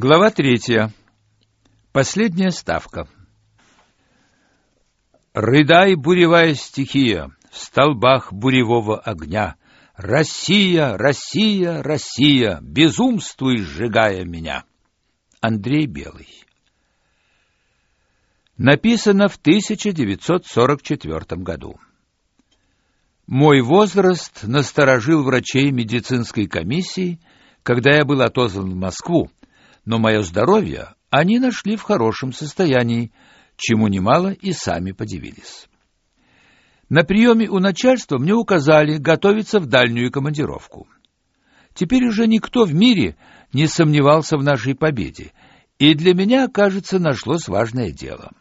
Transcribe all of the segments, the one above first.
Глава третья. Последняя ставка. Рыдай, буревая стихия, в столбах буревого огня. Россия, Россия, Россия, безумствуй, сжигая меня. Андрей Белый. Написано в 1944 году. Мой возраст насторожил врачей медицинской комиссии, когда я был отозван в Москву но мое здоровье они нашли в хорошем состоянии, чему немало и сами подивились. На приеме у начальства мне указали готовиться в дальнюю командировку. Теперь уже никто в мире не сомневался в нашей победе, и для меня, кажется, нашлось важное дело.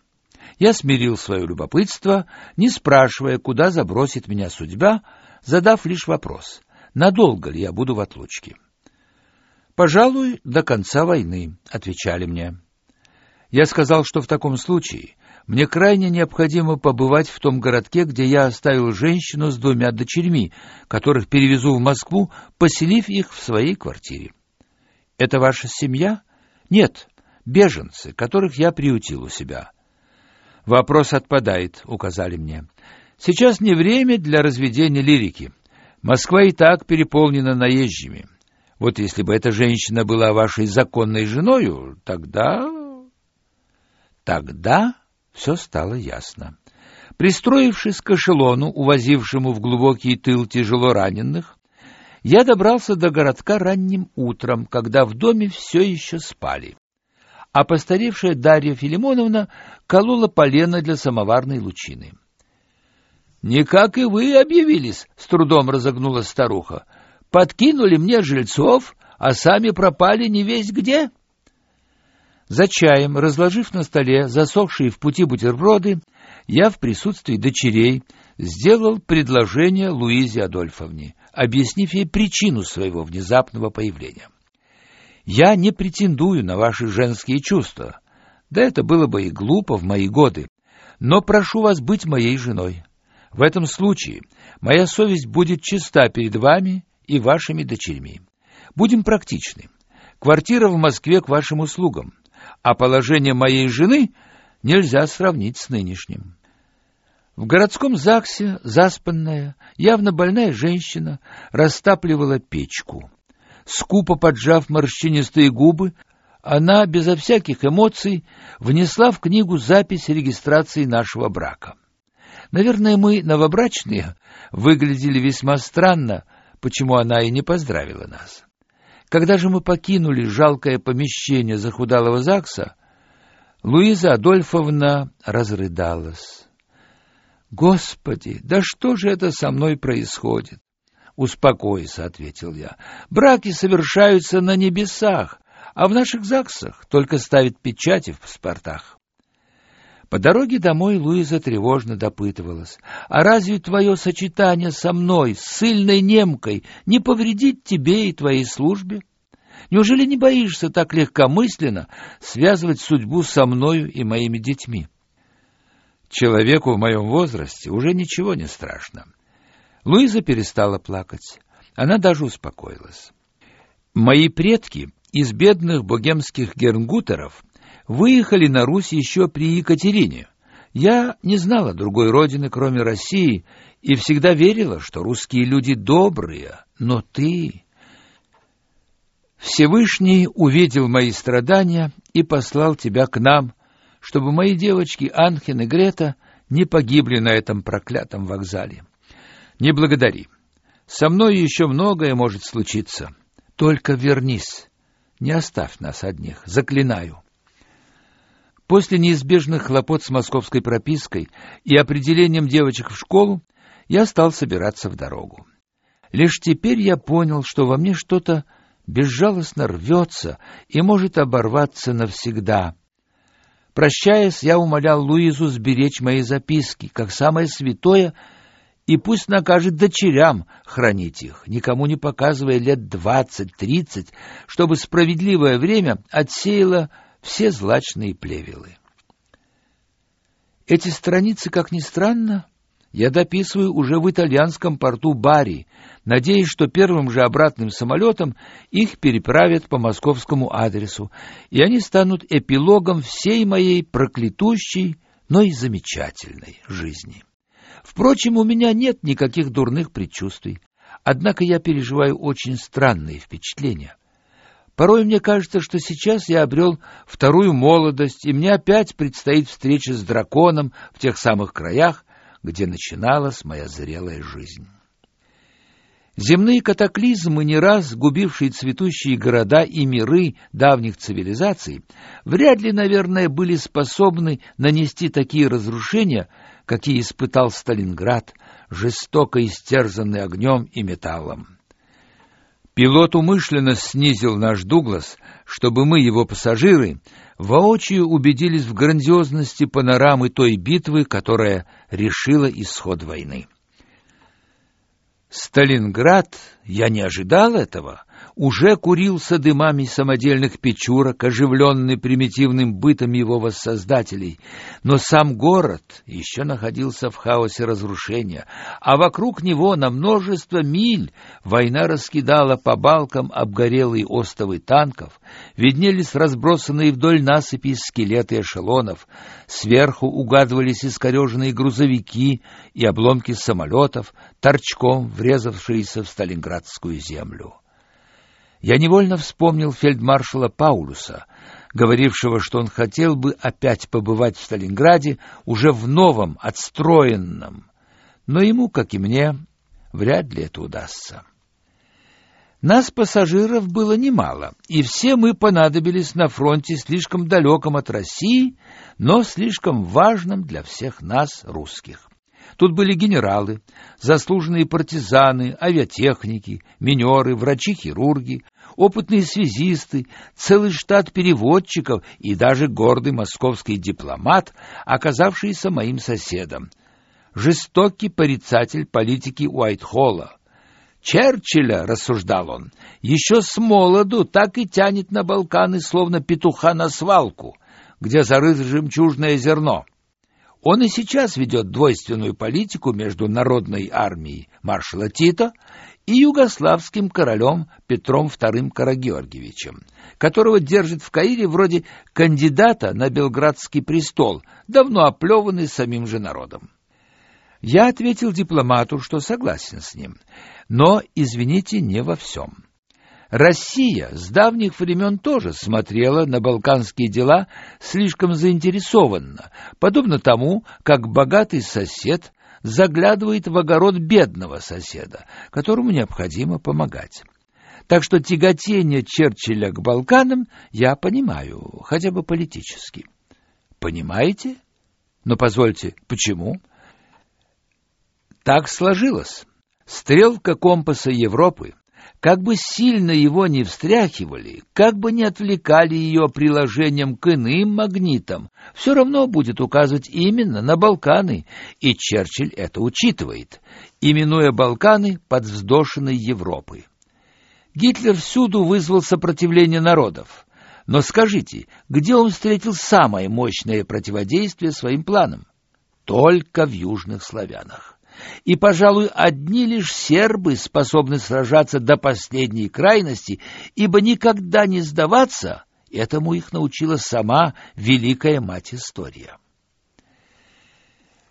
Я смирил свое любопытство, не спрашивая, куда забросит меня судьба, задав лишь вопрос: надолго ли я буду в отлучке. Пожалуй, до конца войны, отвечали мне. Я сказал, что в таком случае мне крайне необходимо побывать в том городке, где я оставил женщину с двумя дочерьми, которых перевезу в Москву, поселив их в своей квартире. Это ваша семья? Нет, беженцы, которых я приютил у себя. Вопрос отпадает, указали мне. Сейчас не время для разведения лирики. Москва и так переполнена наезжими. Вот если бы эта женщина была вашей законной женою, тогда... Тогда все стало ясно. Пристроившись к эшелону, увозившему в глубокий тыл тяжело раненых, я добрался до городка ранним утром, когда в доме все еще спали. А постаревшая Дарья Филимоновна колола полено для самоварной лучины. — Не как и вы объявились, — с трудом разогнула старуха подкинули мне жильцов, а сами пропали не весь где. За чаем, разложив на столе засохшие в пути бутерброды, я в присутствии дочерей сделал предложение Луизе Адольфовне, объяснив ей причину своего внезапного появления. Я не претендую на ваши женские чувства, да это было бы и глупо в мои годы, но прошу вас быть моей женой. В этом случае моя совесть будет чиста перед вами и вашими дочерьми. Будем практичны. Квартира в Москве к вашим услугам, а положение моей жены нельзя сравнить с нынешним. В городском ЗАГСе заспанная, явно больная женщина растапливала печку. Скупо поджав морщинистые губы, она безо всяких эмоций внесла в книгу запись регистрации нашего брака. Наверное, мы, новобрачные, выглядели весьма странно, почему она и не поздравила нас. Когда же мы покинули жалкое помещение захудалого ЗАГСа, Луиза Адольфовна разрыдалась. «Господи, да что же это со мной происходит?» «Успокойся», — ответил я. «Браки совершаются на небесах, а в наших ЗАГСах только ставят печати в паспортах». По дороге домой Луиза тревожно допытывалась. «А разве твое сочетание со мной, с сильной немкой, не повредит тебе и твоей службе? Неужели не боишься так легкомысленно связывать судьбу со мною и моими детьми?» Человеку в моем возрасте уже ничего не страшно. Луиза перестала плакать. Она даже успокоилась. Мои предки из бедных богемских гернгутеров выехали на Русь еще при Екатерине. Я не знала другой родины, кроме России, и всегда верила, что русские люди добрые, но ты... Всевышний увидел мои страдания и послал тебя к нам, чтобы мои девочки Анхин и Грета не погибли на этом проклятом вокзале. Не благодари. Со мной еще многое может случиться. Только вернись. Не оставь нас одних, заклинаю. После неизбежных хлопот с московской пропиской и определением девочек в школу я стал собираться в дорогу. Лишь теперь я понял, что во мне что-то безжалостно рвется и может оборваться навсегда. Прощаясь, я умолял Луизу сберечь мои записки, как самое святое, и пусть накажет дочерям хранить их, никому не показывая лет двадцать-тридцать, чтобы справедливое время отсеяло все злачные плевелы. Эти страницы, как ни странно, я дописываю уже в итальянском порту Бари, надеясь, что первым же обратным самолетом их переправят по московскому адресу, и они станут эпилогом всей моей проклятущей, но и замечательной жизни. Впрочем, у меня нет никаких дурных предчувствий, однако я переживаю очень странные впечатления. Порой мне кажется, что сейчас я обрел вторую молодость, и мне опять предстоит встреча с драконом в тех самых краях, где начиналась моя зрелая жизнь. Земные катаклизмы, не раз губившие цветущие города и миры давних цивилизаций, вряд ли, наверное, были способны нанести такие разрушения, какие испытал Сталинград, жестоко истерзанный огнем и металлом. Пилот умышленно снизил наш Дуглас, чтобы мы, его пассажиры, воочию убедились в грандиозности панорамы той битвы, которая решила исход войны. Сталинград, я не ожидал этого, уже курился дымами самодельных печурок, оживленный примитивным бытом его воссоздателей, но сам город еще находился в хаосе разрушения, а вокруг него на множество миль война раскидала по балкам обгорелые остовы танков, виднелись разбросанные вдоль насыпи скелеты эшелонов, сверху угадывались искореженные грузовики и обломки самолетов, торчком врезавшиеся в сталинградскую землю. Я невольно вспомнил фельдмаршала Паулюса, говорившего, что он хотел бы опять побывать в Сталинграде уже в новом, отстроенном. Но ему, как и мне, вряд ли это удастся. Нас, пассажиров, было немало, и все мы понадобились на фронте слишком далеком от России, но слишком важном для всех нас, русских. Тут были генералы, заслуженные партизаны, авиатехники, минеры, врачи-хирурги, опытные связисты, целый штат переводчиков и даже гордый московский дипломат, оказавшийся моим соседом. Жестокий порицатель политики Уайтхолла. Черчилля, рассуждал он, еще с молоду так и тянет на Балканы, словно петуха на свалку, где зарыто жемчужное зерно. Он и сейчас ведет двойственную политику между народной армией маршала Тита и югославским королем Петром II Карагеоргиевичем, которого держит в Каире вроде кандидата на белградский престол, давно оплеванный самим же народом. Я ответил дипломату, что согласен с ним, но, извините, не во всем. Россия с давних времен тоже смотрела на балканские дела слишком заинтересованно, подобно тому, как богатый сосед заглядывает в огород бедного соседа, которому необходимо помогать. Так что тяготение Черчилля к Балканам я понимаю, хотя бы политически. Понимаете? Но позвольте, почему? Так сложилось. Стрелка компаса Европы как бы сильно его не встряхивали, как бы не отвлекали ее приложением к иным магнитам, все равно будет указывать именно на Балканы, и Черчилль это учитывает, именуя Балканы подвздошенной Европы. Гитлер всюду вызвал сопротивление народов. Но скажите, где он встретил самое мощное противодействие своим планам? Только в южных славянах и, пожалуй, одни лишь сербы способны сражаться до последней крайности, ибо никогда не сдаваться этому их научила сама великая мать история.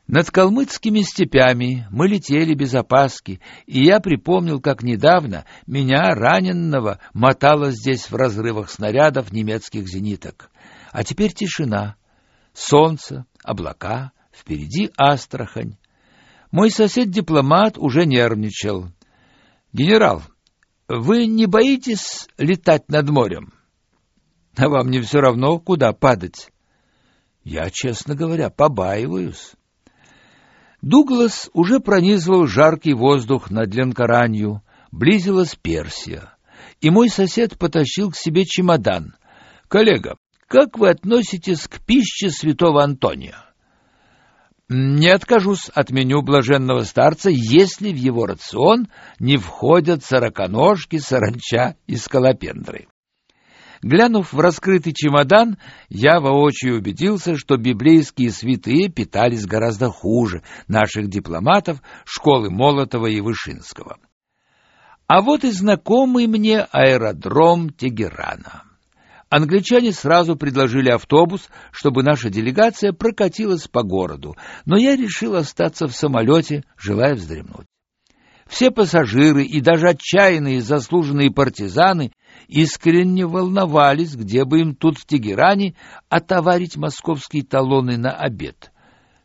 Над калмыцкими степями мы летели без опаски, и я припомнил, как недавно меня, раненного, мотало здесь в разрывах снарядов немецких зениток. А теперь тишина, солнце, облака, впереди Астрахань, мой сосед-дипломат уже нервничал. «Генерал, вы не боитесь летать над морем? А вам не все равно, куда падать?» «Я, честно говоря, побаиваюсь». Дуглас уже пронизывал жаркий воздух над Ленкоранью, близилась Персия, и мой сосед потащил к себе чемодан. «Коллега, как вы относитесь к пище святого Антония?» Не откажусь от меню блаженного старца, если в его рацион не входят сороконожки, саранча и скалопендры. Глянув в раскрытый чемодан, я воочию убедился, что библейские святые питались гораздо хуже наших дипломатов школы Молотова и Вышинского. А вот и знакомый мне аэродром Тегерана. Англичане сразу предложили автобус, чтобы наша делегация прокатилась по городу, но я решил остаться в самолете, желая вздремнуть. Все пассажиры и даже отчаянные заслуженные партизаны искренне волновались, где бы им тут в Тегеране отоварить московские талоны на обед.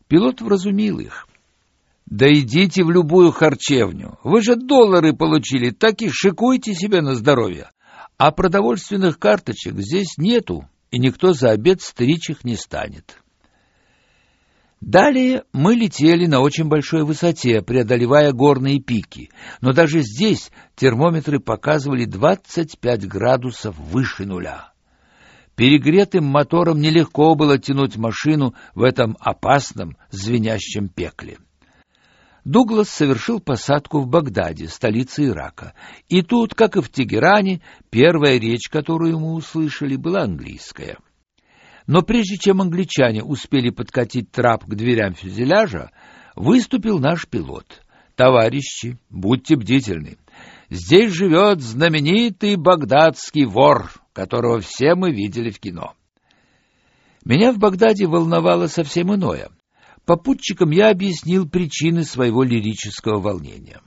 Пилот вразумил их. «Да идите в любую харчевню. Вы же доллары получили, так и шикуйте себе на здоровье. А продовольственных карточек здесь нету, и никто за обед стричь их не станет». Далее мы летели на очень большой высоте, преодолевая горные пики, но даже здесь термометры показывали 25 градусов выше нуля. Перегретым мотором нелегко было тянуть машину в этом опасном звенящем пекле. Дуглас совершил посадку в Багдаде, столице Ирака. И тут, как и в Тегеране, первая речь, которую мы услышали, была английская. Но прежде чем англичане успели подкатить трап к дверям фюзеляжа, выступил наш пилот. «Товарищи, будьте бдительны. Здесь живет знаменитый багдадский вор, которого все мы видели в кино». Меня в Багдаде волновало совсем иное. Попутчикам я объяснил причины своего лирического волнения.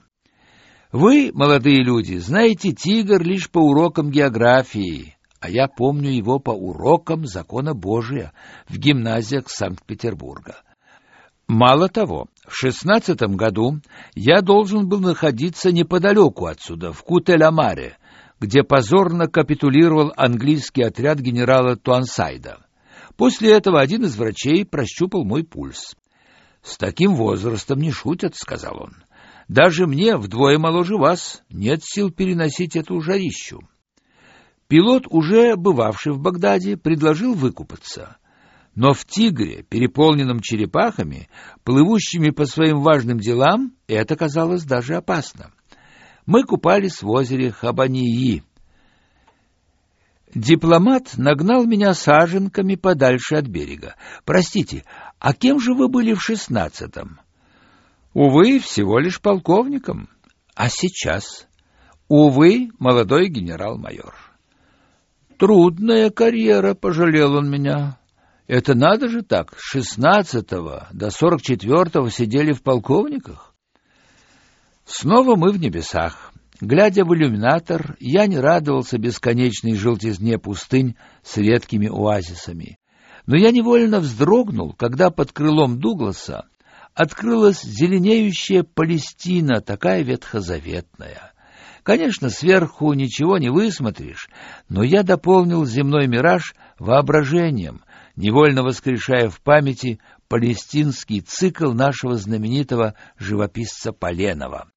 Вы, молодые люди, знаете тигр лишь по урокам географии, а я помню его по урокам закона Божия в гимназиях Санкт-Петербурга. Мало того, в шестнадцатом году я должен был находиться неподалеку отсюда, в Кутеламаре, где позорно капитулировал английский отряд генерала Туансайда. После этого один из врачей прощупал мой пульс. «С таким возрастом не шутят», — сказал он. «Даже мне, вдвое моложе вас, нет сил переносить эту жарищу». Пилот, уже бывавший в Багдаде, предложил выкупаться. Но в «Тигре», переполненном черепахами, плывущими по своим важным делам, это казалось даже опасно. Мы купались в озере Хабании. Дипломат нагнал меня саженками подальше от берега. «Простите, а кем же вы были в шестнадцатом?» «Увы, всего лишь полковником. А сейчас?» «Увы, молодой генерал-майор». Трудная карьера, пожалел он меня. Это надо же так, с шестнадцатого до сорок четвертого сидели в полковниках. Снова мы в небесах. Глядя в иллюминатор, я не радовался бесконечной желтизне пустынь с редкими оазисами. Но я невольно вздрогнул, когда под крылом Дугласа открылась зеленеющая Палестина, такая ветхозаветная. Конечно, сверху ничего не высмотришь, но я дополнил земной мираж воображением, невольно воскрешая в памяти палестинский цикл нашего знаменитого живописца Поленова.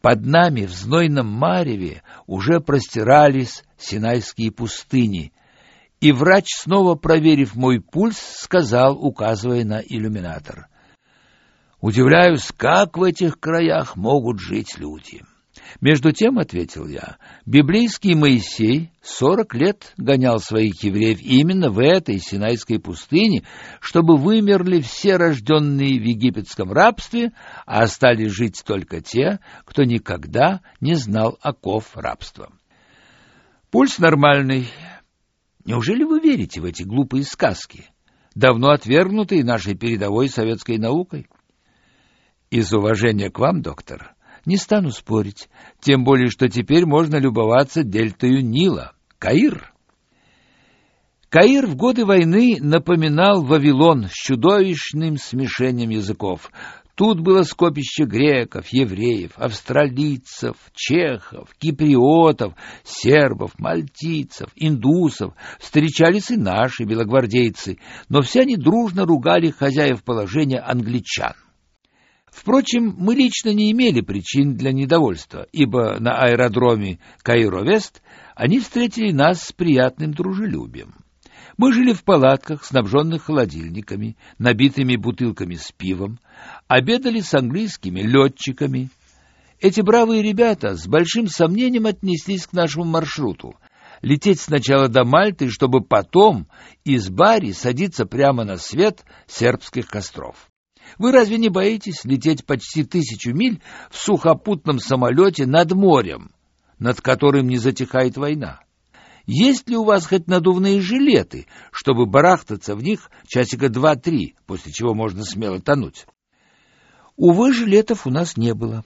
Под нами в знойном мареве уже простирались Синайские пустыни, и врач, снова проверив мой пульс, сказал, указывая на иллюминатор: "Удивляюсь, как в этих краях могут жить люди". Между тем, ответил я, библейский Моисей сорок лет гонял своих евреев именно в этой Синайской пустыне, чтобы вымерли все рожденные в египетском рабстве, а остались жить только те, кто никогда не знал оков рабства. Пульс нормальный. Неужели вы верите в эти глупые сказки, давно отвергнутые нашей передовой советской наукой? Из уважения к вам, доктор, не стану спорить, тем более, что теперь можно любоваться дельтою Нила, Каир. Каир в годы войны напоминал Вавилон с чудовищным смешением языков. Тут было скопище греков, евреев, австралийцев, чехов, киприотов, сербов, мальтийцев, индусов. Встречались и наши белогвардейцы, но все они дружно ругали хозяев положения англичан. Впрочем, мы лично не имели причин для недовольства, ибо на аэродроме Каиро-Вест они встретили нас с приятным дружелюбием. Мы жили в палатках, снабженных холодильниками, набитыми бутылками с пивом, обедали с английскими летчиками. Эти бравые ребята с большим сомнением отнеслись к нашему маршруту. лететь сначала до Мальты, чтобы потом из Бари садиться прямо на свет сербских костров. Вы разве не боитесь лететь почти тысячу миль в сухопутном самолете над морем, над которым не затихает война? Есть ли у вас хоть надувные жилеты, чтобы барахтаться в них часика два-три, после чего можно смело тонуть? Увы, жилетов у нас не было.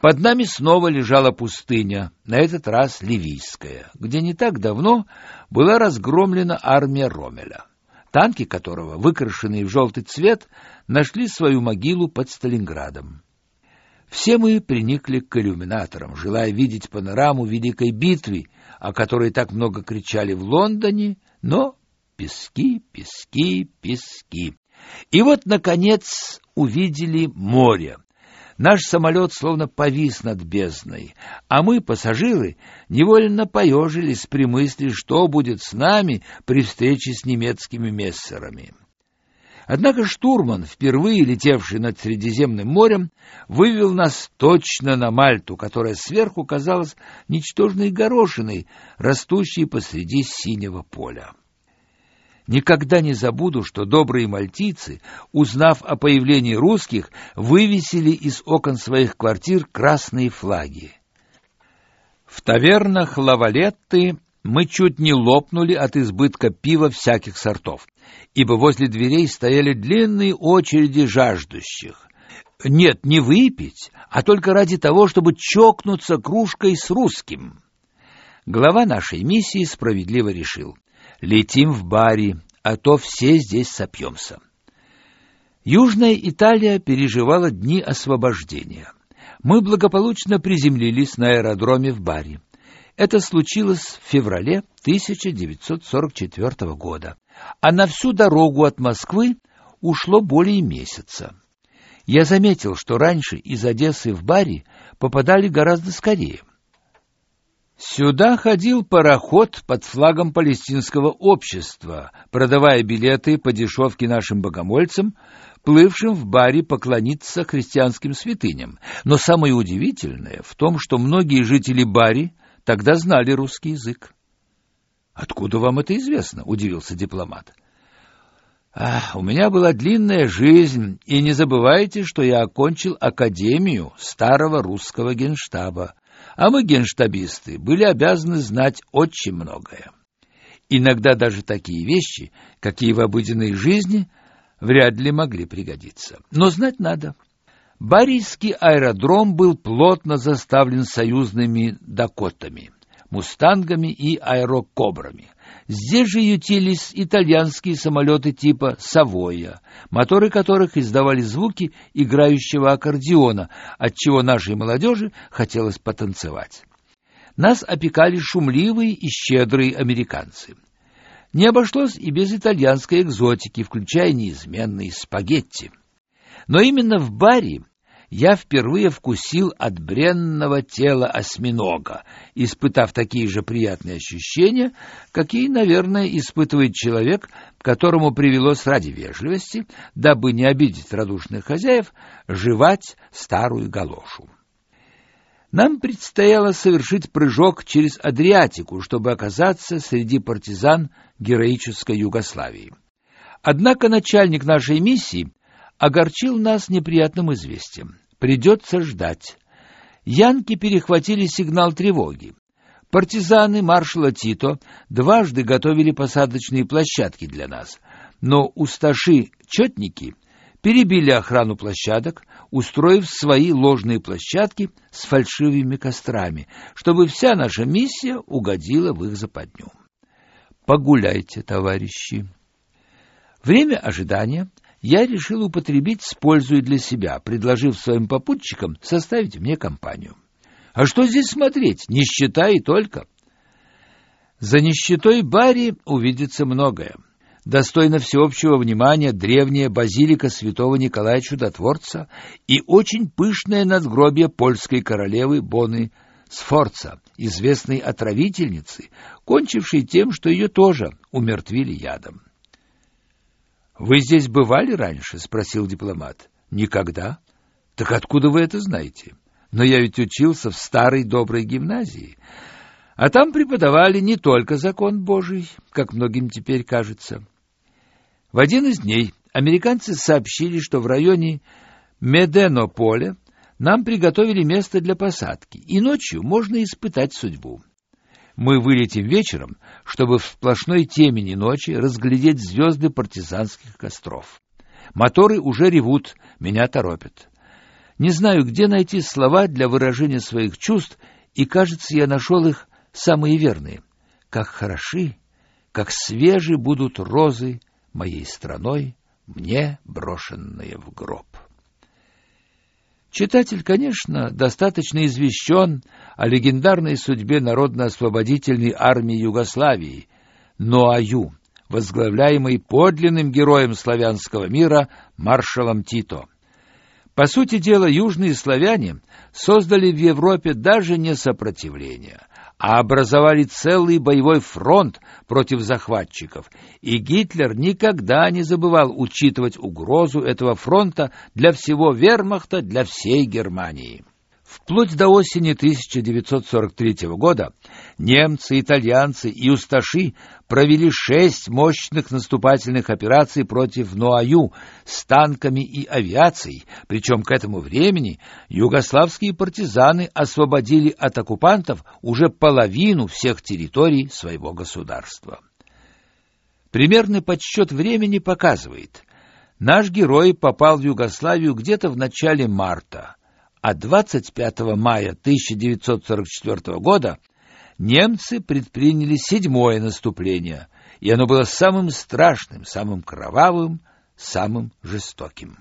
Под нами снова лежала пустыня, на этот раз ливийская, где не так давно была разгромлена армия Ромеля, танки которого, выкрашенные в желтый цвет, нашли свою могилу под Сталинградом. Все мы приникли к иллюминаторам, желая видеть панораму великой битвы, о которой так много кричали в Лондоне, но пески, пески, пески. И вот, наконец, увидели море. Наш самолет словно повис над бездной, а мы, пассажиры, невольно поежились при мысли, что будет с нами при встрече с немецкими мессерами. Однако штурман, впервые летевший над Средиземным морем, вывел нас точно на Мальту, которая сверху казалась ничтожной горошиной, растущей посреди синего поля. Никогда не забуду, что добрые мальтийцы, узнав о появлении русских, вывесили из окон своих квартир красные флаги. В тавернах Лавалетты мы чуть не лопнули от избытка пива всяких сортов, ибо возле дверей стояли длинные очереди жаждущих. Нет, не выпить, а только ради того, чтобы чокнуться кружкой с русским. Глава нашей миссии справедливо решил — Летим в Бари, а то все здесь сопьемся. Южная Италия переживала дни освобождения. Мы благополучно приземлились на аэродроме в Бари. Это случилось в феврале 1944 года, а на всю дорогу от Москвы ушло более месяца. Я заметил, что раньше из Одессы в Бари попадали гораздо скорее. Сюда ходил пароход под флагом палестинского общества, продавая билеты по дешевке нашим богомольцам, плывшим в баре поклониться христианским святыням. Но самое удивительное в том, что многие жители Бари тогда знали русский язык. Откуда вам это известно? удивился дипломат. Ах, у меня была длинная жизнь, и не забывайте, что я окончил академию старого русского генштаба а мы, генштабисты, были обязаны знать очень многое. Иногда даже такие вещи, какие в обыденной жизни вряд ли могли пригодиться. Но знать надо. Барийский аэродром был плотно заставлен союзными дакотами, мустангами и аэрокобрами — Здесь же ютились итальянские самолеты типа «Савойя», моторы которых издавали звуки играющего аккордеона, отчего нашей молодежи хотелось потанцевать. Нас опекали шумливые и щедрые американцы. Не обошлось и без итальянской экзотики, включая неизменные спагетти. Но именно в баре я впервые вкусил от бренного тела осьминога, испытав такие же приятные ощущения, какие, наверное, испытывает человек, которому привелось ради вежливости, дабы не обидеть радушных хозяев, жевать старую галошу. Нам предстояло совершить прыжок через Адриатику, чтобы оказаться среди партизан героической Югославии. Однако начальник нашей миссии огорчил нас неприятным известием. Придется ждать. Янки перехватили сигнал тревоги. Партизаны маршала Тито дважды готовили посадочные площадки для нас, но усташи-четники перебили охрану площадок, устроив свои ложные площадки с фальшивыми кострами, чтобы вся наша миссия угодила в их западню. Погуляйте, товарищи. Время ожидания я решил употребить с пользой для себя, предложив своим попутчикам составить мне компанию. А что здесь смотреть? Нищета и только. За нищетой Барри увидится многое. Достойно всеобщего внимания древняя базилика святого Николая Чудотворца и очень пышное надгробие польской королевы Боны Сфорца, известной отравительницы, кончившей тем, что ее тоже умертвили ядом. Вы здесь бывали раньше, спросил дипломат. Никогда. Так откуда вы это знаете? Но я ведь учился в старой доброй гимназии. А там преподавали не только закон Божий, как многим теперь кажется. В один из дней американцы сообщили, что в районе Меденополя нам приготовили место для посадки, и ночью можно испытать судьбу. Мы вылетим вечером, чтобы в сплошной темени ночи разглядеть звезды партизанских костров. Моторы уже ревут, меня торопят. Не знаю, где найти слова для выражения своих чувств, и, кажется, я нашел их самые верные. Как хороши, как свежи будут розы моей страной, мне брошенные в гроб. Читатель, конечно, достаточно извещен о легендарной судьбе Народно-освободительной армии Югославии, НОАЮ, возглавляемой подлинным героем славянского мира маршалом Тито. По сути дела, южные славяне создали в Европе даже не сопротивление, а образовали целый боевой фронт против захватчиков, и Гитлер никогда не забывал учитывать угрозу этого фронта для всего вермахта, для всей Германии. Вплоть до осени 1943 года немцы, итальянцы и усташи провели шесть мощных наступательных операций против Ноаю с танками и авиацией, причем к этому времени югославские партизаны освободили от оккупантов уже половину всех территорий своего государства. Примерный подсчет времени показывает, наш герой попал в Югославию где-то в начале марта – а 25 мая 1944 года немцы предприняли седьмое наступление, и оно было самым страшным, самым кровавым, самым жестоким.